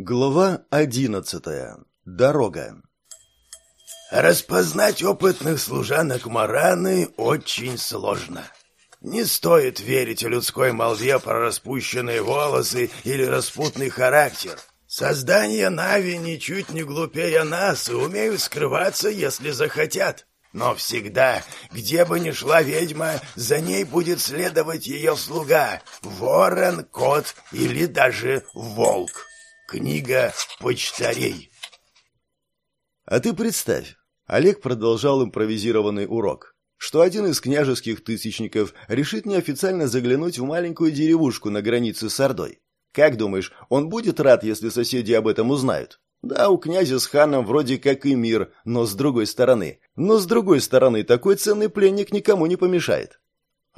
Глава одиннадцатая. Дорога. Распознать опытных служанок Мараны очень сложно. Не стоит верить людской молве про распущенные волосы или распутный характер. Создания Нави ничуть не глупее нас и умеют скрываться, если захотят. Но всегда, где бы ни шла ведьма, за ней будет следовать ее слуга — ворон, кот или даже волк. Книга почтарей. А ты представь, Олег продолжал импровизированный урок, что один из княжеских тысячников решит неофициально заглянуть в маленькую деревушку на границе с Ордой. Как думаешь, он будет рад, если соседи об этом узнают? Да, у князя с ханом вроде как и мир, но с другой стороны. Но с другой стороны, такой ценный пленник никому не помешает.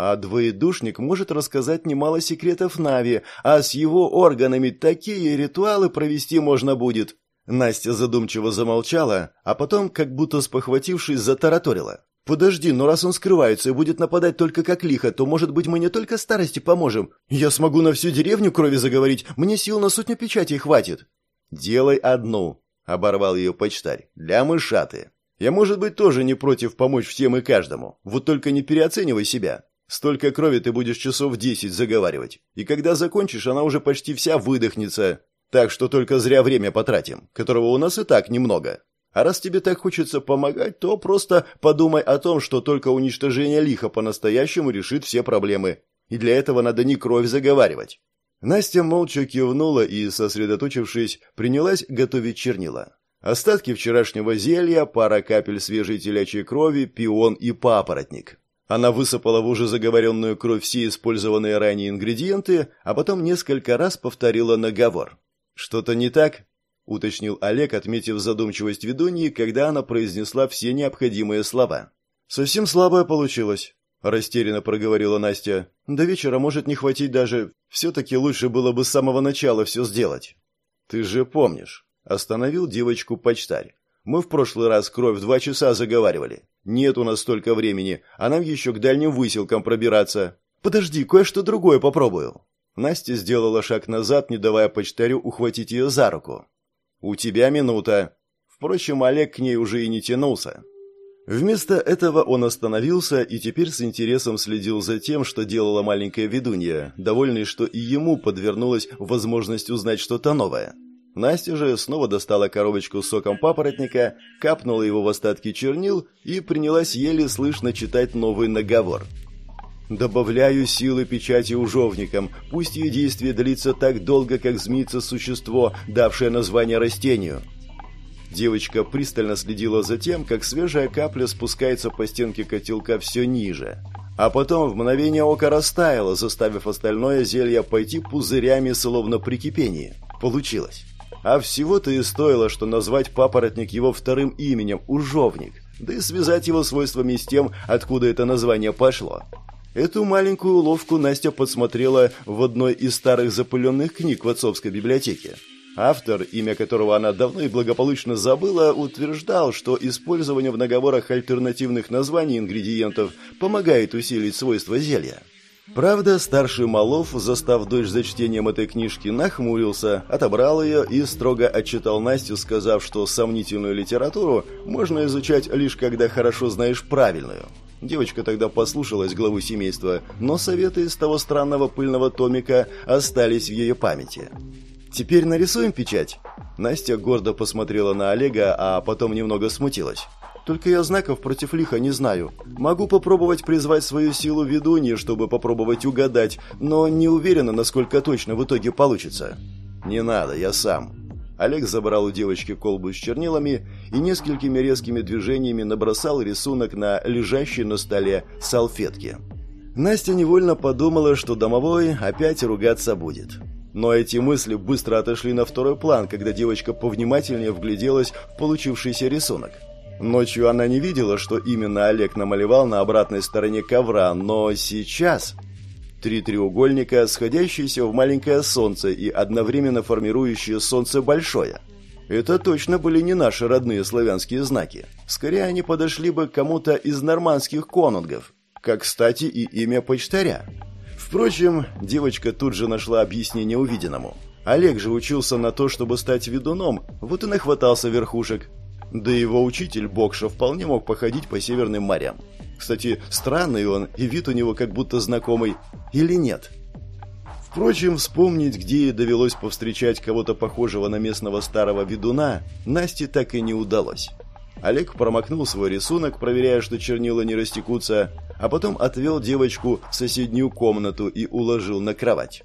А двоедушник может рассказать немало секретов Нави, а с его органами такие ритуалы провести можно будет. Настя задумчиво замолчала, а потом, как будто спохватившись, затараторила. «Подожди, но раз он скрывается и будет нападать только как лихо, то, может быть, мы не только старости поможем? Я смогу на всю деревню крови заговорить, мне сил на сотню печатей хватит». «Делай одну», — оборвал ее почтарь, — «для мышаты. Я, может быть, тоже не против помочь всем и каждому, вот только не переоценивай себя. Столько крови ты будешь часов десять заговаривать. И когда закончишь, она уже почти вся выдохнется. Так что только зря время потратим, которого у нас и так немного. А раз тебе так хочется помогать, то просто подумай о том, что только уничтожение лиха по-настоящему решит все проблемы. И для этого надо не кровь заговаривать. Настя молча кивнула и, сосредоточившись, принялась готовить чернила. Остатки вчерашнего зелья, пара капель свежей телячьей крови, пион и папоротник. Она высыпала в уже заговоренную кровь все использованные ранее ингредиенты, а потом несколько раз повторила наговор. «Что-то не так?» — уточнил Олег, отметив задумчивость ведуньи, когда она произнесла все необходимые слова. «Совсем слабое получилось», — растерянно проговорила Настя. «До вечера может не хватить даже. Все-таки лучше было бы с самого начала все сделать». «Ты же помнишь», — остановил девочку почтарь. «Мы в прошлый раз кровь два часа заговаривали. Нет у нас столько времени, а нам еще к дальним выселкам пробираться. Подожди, кое-что другое попробую. Настя сделала шаг назад, не давая почтарю ухватить ее за руку. У тебя минута. Впрочем, Олег к ней уже и не тянулся. Вместо этого он остановился и теперь с интересом следил за тем, что делала маленькая ведунья, довольный, что и ему подвернулась возможность узнать что-то новое. Настя же снова достала коробочку с соком папоротника, капнула его в остатки чернил и принялась еле слышно читать новый наговор. «Добавляю силы печати ужовникам, пусть ее действие длится так долго, как змеится существо, давшее название растению». Девочка пристально следила за тем, как свежая капля спускается по стенке котелка все ниже, а потом в мгновение ока растаяла, заставив остальное зелье пойти пузырями, словно при кипении. Получилось. А всего-то и стоило, что назвать папоротник его вторым именем – Ужовник, да и связать его свойствами с тем, откуда это название пошло. Эту маленькую уловку Настя подсмотрела в одной из старых запыленных книг в отцовской библиотеке. Автор, имя которого она давно и благополучно забыла, утверждал, что использование в наговорах альтернативных названий ингредиентов помогает усилить свойства зелья. Правда, старший Малов, застав дочь за чтением этой книжки, нахмурился, отобрал ее и строго отчитал Настю, сказав, что сомнительную литературу можно изучать лишь когда хорошо знаешь правильную. Девочка тогда послушалась главы семейства, но советы из того странного пыльного томика остались в ее памяти. «Теперь нарисуем печать?» Настя гордо посмотрела на Олега, а потом немного смутилась. Только я знаков против лиха не знаю. Могу попробовать призвать свою силу ведуньи, чтобы попробовать угадать, но не уверена, насколько точно в итоге получится. Не надо, я сам. Олег забрал у девочки колбу с чернилами и несколькими резкими движениями набросал рисунок на лежащей на столе салфетке. Настя невольно подумала, что домовой опять ругаться будет. Но эти мысли быстро отошли на второй план, когда девочка повнимательнее вгляделась в получившийся рисунок. Ночью она не видела, что именно Олег намалевал на обратной стороне ковра, но сейчас... Три треугольника, сходящиеся в маленькое солнце и одновременно формирующие солнце большое. Это точно были не наши родные славянские знаки. Скорее, они подошли бы кому-то из нормандских конунгов. Как, кстати, и имя почтаря. Впрочем, девочка тут же нашла объяснение увиденному. Олег же учился на то, чтобы стать ведуном, вот и нахватался верхушек. Да и его учитель Бокша вполне мог походить по северным морям. Кстати, странный он, и вид у него как будто знакомый. Или нет? Впрочем, вспомнить, где ей довелось повстречать кого-то похожего на местного старого ведуна, Насте так и не удалось. Олег промокнул свой рисунок, проверяя, что чернила не растекутся, а потом отвел девочку в соседнюю комнату и уложил на кровать.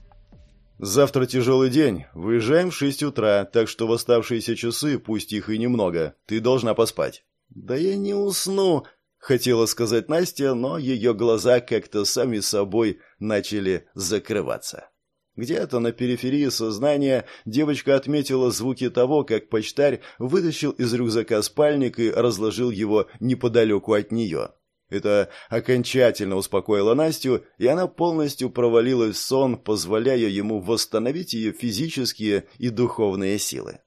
«Завтра тяжелый день. Выезжаем в шесть утра, так что в оставшиеся часы, пусть их и немного, ты должна поспать». «Да я не усну», — хотела сказать Настя, но ее глаза как-то сами собой начали закрываться. Где-то на периферии сознания девочка отметила звуки того, как почтарь вытащил из рюкзака спальник и разложил его неподалеку от нее. Это окончательно успокоило Настю, и она полностью провалилась в сон, позволяя ему восстановить ее физические и духовные силы.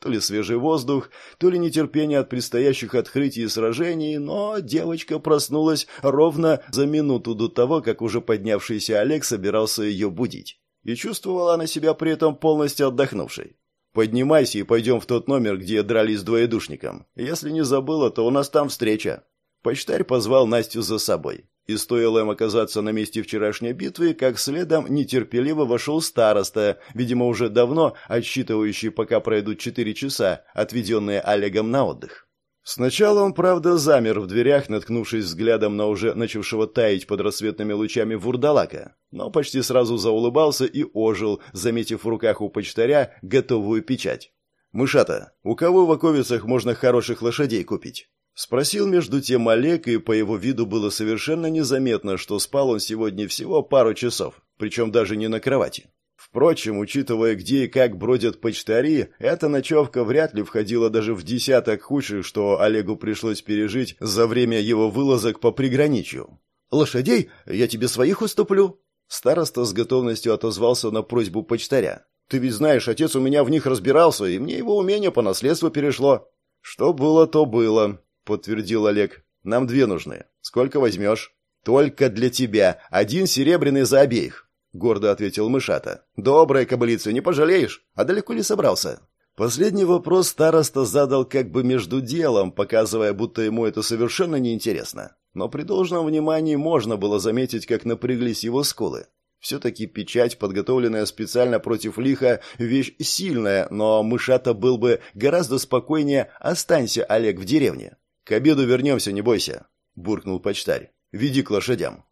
То ли свежий воздух, то ли нетерпение от предстоящих открытий и сражений, но девочка проснулась ровно за минуту до того, как уже поднявшийся Олег собирался ее будить. И чувствовала она себя при этом полностью отдохнувшей. «Поднимайся и пойдем в тот номер, где дрались с двоедушником. Если не забыла, то у нас там встреча». Почтарь позвал Настю за собой. И стоило им оказаться на месте вчерашней битвы, как следом нетерпеливо вошел староста, видимо, уже давно отсчитывающий, пока пройдут четыре часа, отведенные Олегом на отдых. Сначала он, правда, замер в дверях, наткнувшись взглядом на уже начавшего таять под рассветными лучами вурдалака, но почти сразу заулыбался и ожил, заметив в руках у почтаря готовую печать. «Мышата, у кого в оковицах можно хороших лошадей купить?» Спросил между тем Олег, и по его виду было совершенно незаметно, что спал он сегодня всего пару часов, причем даже не на кровати. Впрочем, учитывая, где и как бродят почтари, эта ночевка вряд ли входила даже в десяток худших, что Олегу пришлось пережить за время его вылазок по приграничью. «Лошадей? Я тебе своих уступлю?» Староста с готовностью отозвался на просьбу почтаря. «Ты ведь знаешь, отец у меня в них разбирался, и мне его умение по наследству перешло». «Что было, то было», подтвердил Олег. Нам две нужны. Сколько возьмешь?» «Только для тебя. Один серебряный за обеих», — гордо ответил Мышата. «Добрая кобылица, не пожалеешь? А далеко ли собрался?» Последний вопрос староста задал как бы между делом, показывая, будто ему это совершенно неинтересно. Но при должном внимании можно было заметить, как напряглись его скулы. Все-таки печать, подготовленная специально против лиха, вещь сильная, но Мышата был бы гораздо спокойнее «останься, Олег, в деревне». «К обеду вернемся, не бойся», — буркнул почтарь. «Веди к лошадям».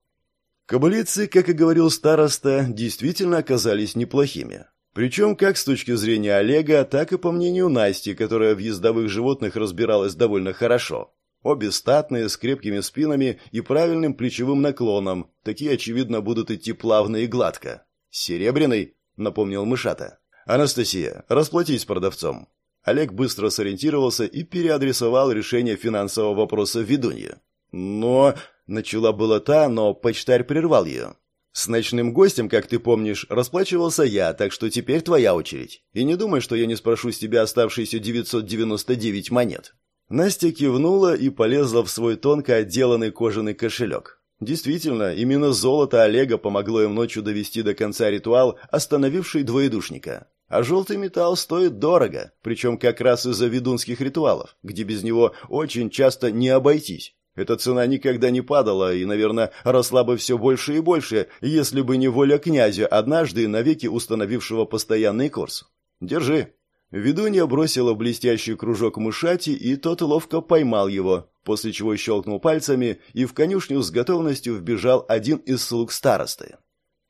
Кобылицы, как и говорил староста, действительно оказались неплохими. Причем как с точки зрения Олега, так и по мнению Насти, которая в ездовых животных разбиралась довольно хорошо. Обе статные, с крепкими спинами и правильным плечевым наклоном. Такие, очевидно, будут идти плавно и гладко. «Серебряный?» — напомнил мышата. «Анастасия, расплатись с продавцом. Олег быстро сориентировался и переадресовал решение финансового вопроса ведунье. Но... Начала была та, но почтарь прервал ее. «С ночным гостем, как ты помнишь, расплачивался я, так что теперь твоя очередь. И не думай, что я не спрошу с тебя оставшиеся 999 монет». Настя кивнула и полезла в свой тонко отделанный кожаный кошелек. Действительно, именно золото Олега помогло им ночью довести до конца ритуал, остановивший двоедушника. А желтый металл стоит дорого, причем как раз из-за ведунских ритуалов, где без него очень часто не обойтись. Эта цена никогда не падала и, наверное, росла бы все больше и больше, если бы не воля князя, однажды навеки установившего постоянный курс. Держи. Ведунья бросила блестящий кружок мышати, и тот ловко поймал его, после чего щелкнул пальцами, и в конюшню с готовностью вбежал один из слуг старосты.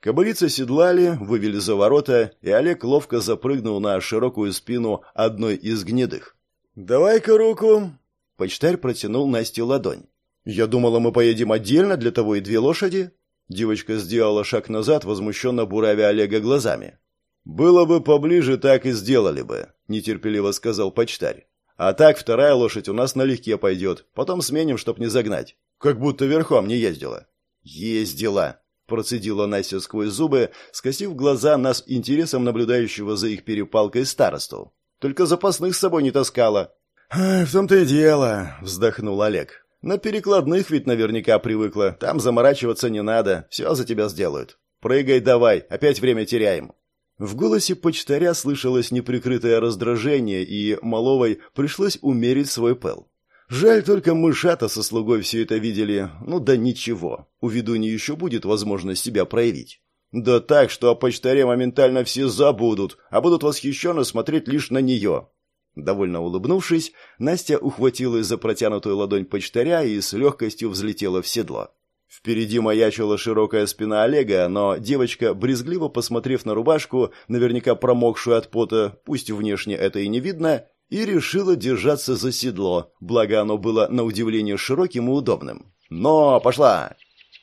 Кобылицы седлали, вывели за ворота, и Олег ловко запрыгнул на широкую спину одной из гнедых. «Давай-ка руку!» Почтарь протянул Насте ладонь. «Я думала, мы поедем отдельно, для того и две лошади». Девочка сделала шаг назад, возмущенно буравя Олега глазами. «Было бы поближе, так и сделали бы», — нетерпеливо сказал почтарь. «А так вторая лошадь у нас налегке пойдет, потом сменим, чтоб не загнать. Как будто верхом не ездила». «Ездила», Процедила Настя сквозь зубы, скосив глаза нас интересом наблюдающего за их перепалкой старосту. «Только запасных с собой не таскала». «В том-то и дело», — вздохнул Олег. «На перекладных ведь наверняка привыкла. Там заморачиваться не надо. Все за тебя сделают. Прыгай давай, опять время теряем». В голосе почтаря слышалось неприкрытое раздражение, и Маловой пришлось умерить свой пыл. Жаль только мышата со слугой все это видели. Ну да ничего, у ведуньи еще будет возможность себя проявить. Да так, что о почтаре моментально все забудут, а будут восхищенно смотреть лишь на нее. Довольно улыбнувшись, Настя ухватилась за протянутую ладонь почтаря и с легкостью взлетела в седло. Впереди маячила широкая спина Олега, но девочка, брезгливо посмотрев на рубашку, наверняка промокшую от пота, пусть внешне это и не видно, и решила держаться за седло, благо оно было на удивление широким и удобным. «Но, пошла!»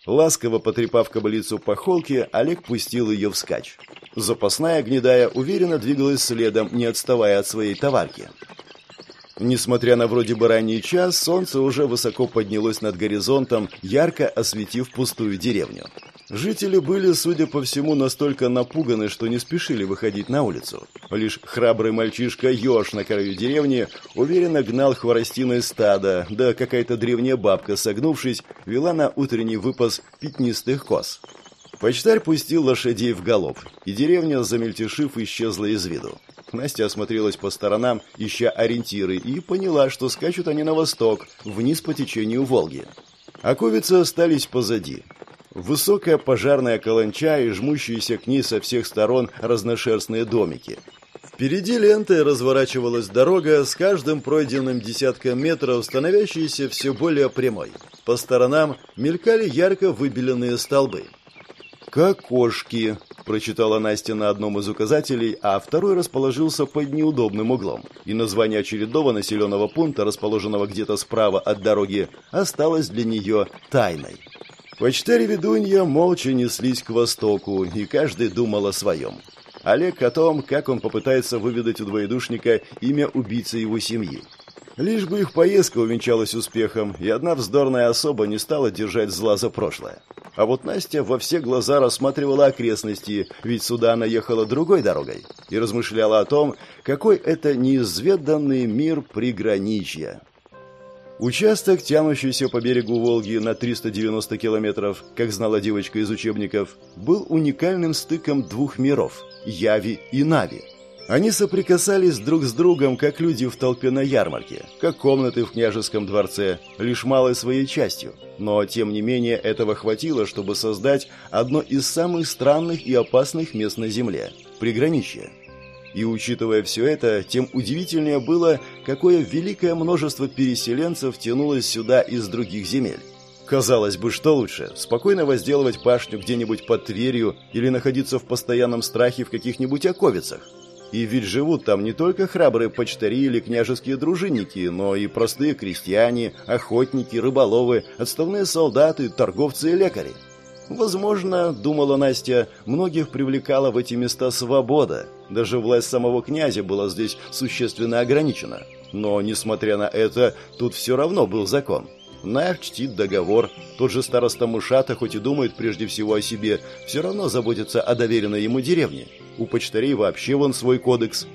Ласково потрепав кобылицу по холке, Олег пустил ее вскачь. Запасная гнедая уверенно двигалась следом, не отставая от своей товарки. Несмотря на вроде бы ранний час, солнце уже высоко поднялось над горизонтом, ярко осветив пустую деревню. Жители были, судя по всему, настолько напуганы, что не спешили выходить на улицу. Лишь храбрый мальчишка Ёж на краю деревни уверенно гнал хворостиное стадо, да какая-то древняя бабка, согнувшись, вела на утренний выпас пятнистых коз. Почтарь пустил лошадей в галоп, и деревня, замельтешив, исчезла из виду. Настя осмотрелась по сторонам, ища ориентиры, и поняла, что скачут они на восток, вниз по течению Волги. Оковицы остались позади. Высокая пожарная каланча и жмущиеся к ней со всех сторон разношерстные домики. Впереди лентой разворачивалась дорога с каждым пройденным десятком метров, становящейся все более прямой. По сторонам мелькали ярко выбеленные столбы. «Как кошки», – прочитала Настя на одном из указателей, а второй расположился под неудобным углом. И название очередного населенного пункта, расположенного где-то справа от дороги, осталось для нее тайной. Почтарь и ведунья молча неслись к востоку, и каждый думал о своем. Олег о том, как он попытается выведать у двоедушника имя убийцы его семьи. Лишь бы их поездка увенчалась успехом, и одна вздорная особа не стала держать зла за прошлое. А вот Настя во все глаза рассматривала окрестности, ведь сюда она ехала другой дорогой, и размышляла о том, какой это неизведанный мир приграничья. Участок, тянущийся по берегу Волги на 390 километров, как знала девочка из учебников, был уникальным стыком двух миров – Яви и Нави. Они соприкасались друг с другом, как люди в толпе на ярмарке, как комнаты в княжеском дворце, лишь малой своей частью. Но, тем не менее, этого хватило, чтобы создать одно из самых странных и опасных мест на Земле – приграничье. И учитывая все это, тем удивительнее было, какое великое множество переселенцев тянулось сюда из других земель. Казалось бы, что лучше? Спокойно возделывать пашню где-нибудь под Тверью или находиться в постоянном страхе в каких-нибудь оковицах? И ведь живут там не только храбрые почтари или княжеские дружинники, но и простые крестьяне, охотники, рыболовы, отставные солдаты, торговцы и лекари. Возможно, думала Настя, многих привлекала в эти места свобода. Даже власть самого князя была здесь существенно ограничена. Но, несмотря на это, тут все равно был закон. Нах чтит договор. Тот же староста Мушата, хоть и думает прежде всего о себе, все равно заботится о доверенной ему деревне. У почтарей вообще вон свой кодекс.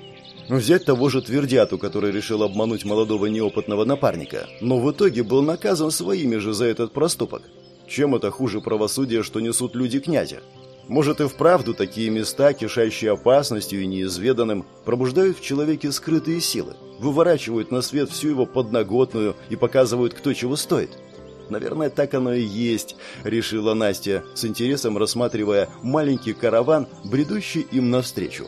Взять того же Твердяту, который решил обмануть молодого неопытного напарника, но в итоге был наказан своими же за этот проступок. Чем это хуже правосудия, что несут люди князя? Может и вправду такие места, кишащие опасностью и неизведанным, пробуждают в человеке скрытые силы, выворачивают на свет всю его подноготную и показывают, кто чего стоит. Наверное, так оно и есть, решила Настя, с интересом рассматривая маленький караван, бредущий им навстречу.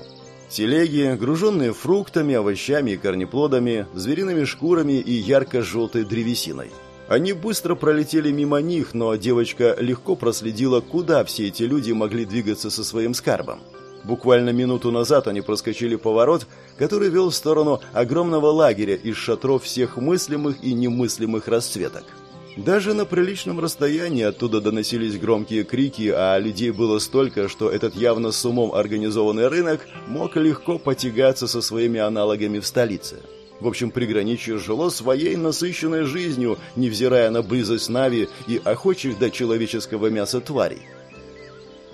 Телеги, груженные фруктами, овощами и корнеплодами, звериными шкурами и ярко-желтой древесиной. Они быстро пролетели мимо них, но девочка легко проследила, куда все эти люди могли двигаться со своим скарбом. Буквально минуту назад они проскочили поворот, который вел в сторону огромного лагеря из шатров всех мыслимых и немыслимых расцветок. Даже на приличном расстоянии оттуда доносились громкие крики, а людей было столько, что этот явно с умом организованный рынок мог легко потягаться со своими аналогами в столице. В общем, приграничье жило своей насыщенной жизнью, невзирая на близость Нави и охочих до человеческого мяса тварей.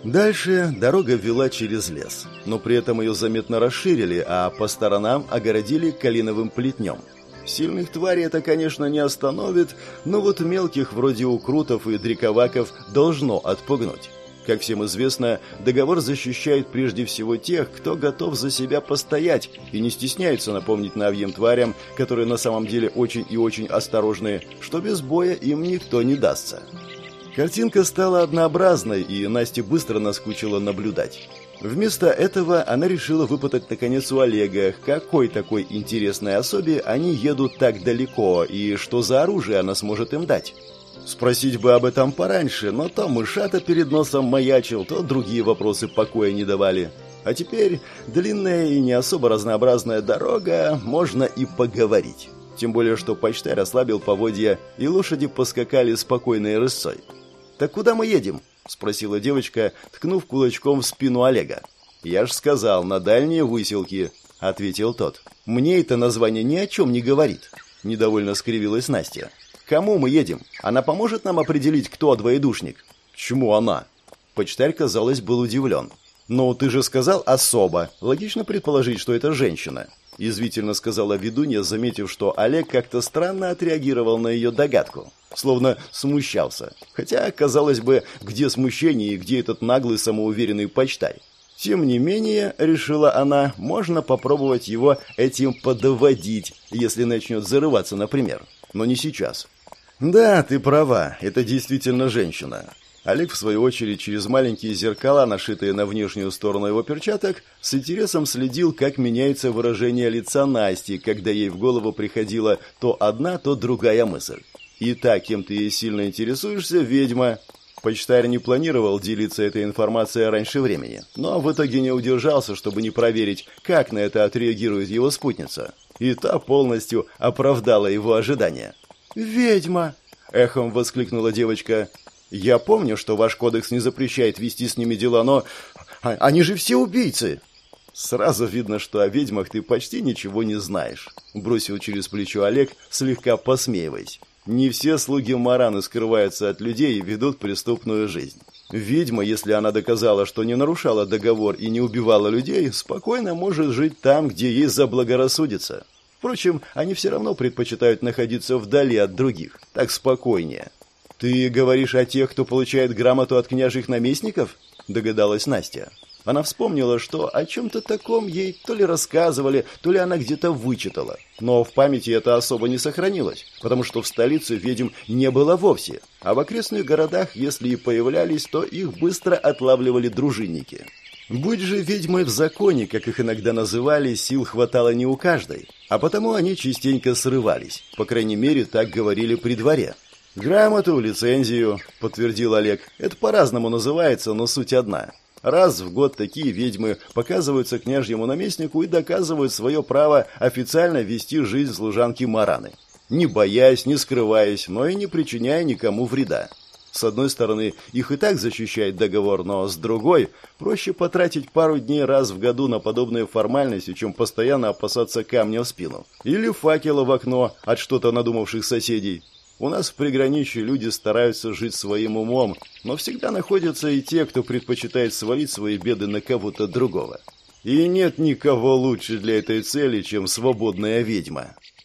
Дальше дорога вела через лес, но при этом ее заметно расширили, а по сторонам огородили калиновым плетнем – Сильных тварей это, конечно, не остановит, но вот мелких, вроде укрутов и дриковаков, должно отпугнуть. Как всем известно, договор защищает прежде всего тех, кто готов за себя постоять и не стесняется напомнить навьим тварям, которые на самом деле очень и очень осторожны, что без боя им никто не дастся. Картинка стала однообразной, и Насте быстро наскучило наблюдать. Вместо этого она решила выпытать наконец у Олега, какой такой интересной особе они едут так далеко и что за оружие она сможет им дать. Спросить бы об этом пораньше, но то мышата перед носом маячил, то другие вопросы покоя не давали. А теперь длинная и не особо разнообразная дорога, можно и поговорить. Тем более, что почтай расслабил поводья, и лошади поскакали спокойной рысцой. «Так куда мы едем?» — спросила девочка, ткнув кулачком в спину Олега. «Я ж сказал, на дальние выселки», — ответил тот. «Мне это название ни о чем не говорит», — недовольно скривилась Настя. Кому мы едем? Она поможет нам определить, кто двоедушник?» «Чему она?» Почтарь, казалось, был удивлен. «Ну, ты же сказал «особо». Логично предположить, что это женщина». Язвительно сказала ведунья, заметив, что Олег как-то странно отреагировал на ее догадку. Словно смущался. Хотя, казалось бы, где смущение и где этот наглый самоуверенный почтай. Тем не менее, решила она, можно попробовать его этим подоводить, если начнет зарываться, например. Но не сейчас. «Да, ты права, это действительно женщина». Олег, в свою очередь, через маленькие зеркала, нашитые на внешнюю сторону его перчаток, с интересом следил, как меняется выражение лица Насти, когда ей в голову приходила то одна, то другая мысль. «И так, кем ты сильно интересуешься, ведьма?» Почтарь не планировал делиться этой информацией раньше времени, но в итоге не удержался, чтобы не проверить, как на это отреагирует его спутница. И та полностью оправдала его ожидания. «Ведьма!» — эхом воскликнула девочка. «Я помню, что ваш кодекс не запрещает вести с ними дела, но... Они же все убийцы!» «Сразу видно, что о ведьмах ты почти ничего не знаешь», — бросил через плечо Олег, слегка посмеиваясь. «Не все слуги Мараны скрываются от людей и ведут преступную жизнь. Ведьма, если она доказала, что не нарушала договор и не убивала людей, спокойно может жить там, где ей заблагорассудится. Впрочем, они все равно предпочитают находиться вдали от других. Так спокойнее. «Ты говоришь о тех, кто получает грамоту от княжих наместников?» – догадалась Настя. Она вспомнила, что о чем-то таком ей то ли рассказывали, то ли она где-то вычитала. Но в памяти это особо не сохранилось, потому что в столице ведьм не было вовсе, а в окрестных городах, если и появлялись, то их быстро отлавливали дружинники. Будь же ведьмой в законе, как их иногда называли, сил хватало не у каждой, а потому они частенько срывались. По крайней мере, так говорили при дворе. «Грамоту, лицензию», — подтвердил Олег. «Это по-разному называется, но суть одна. Раз в год такие ведьмы показываются княжьему наместнику и доказывают свое право официально вести жизнь служанки Мараны. Не боясь, не скрываясь, но и не причиняя никому вреда. С одной стороны, их и так защищает договор, но с другой, проще потратить пару дней раз в году на подобные формальности, чем постоянно опасаться камня в спину. Или факела в окно от что-то надумавших соседей. У нас в приграничье люди стараются жить своим умом, но всегда находятся и те, кто предпочитает свалить свои беды на кого-то другого. И нет никого лучше для этой цели, чем свободная ведьма.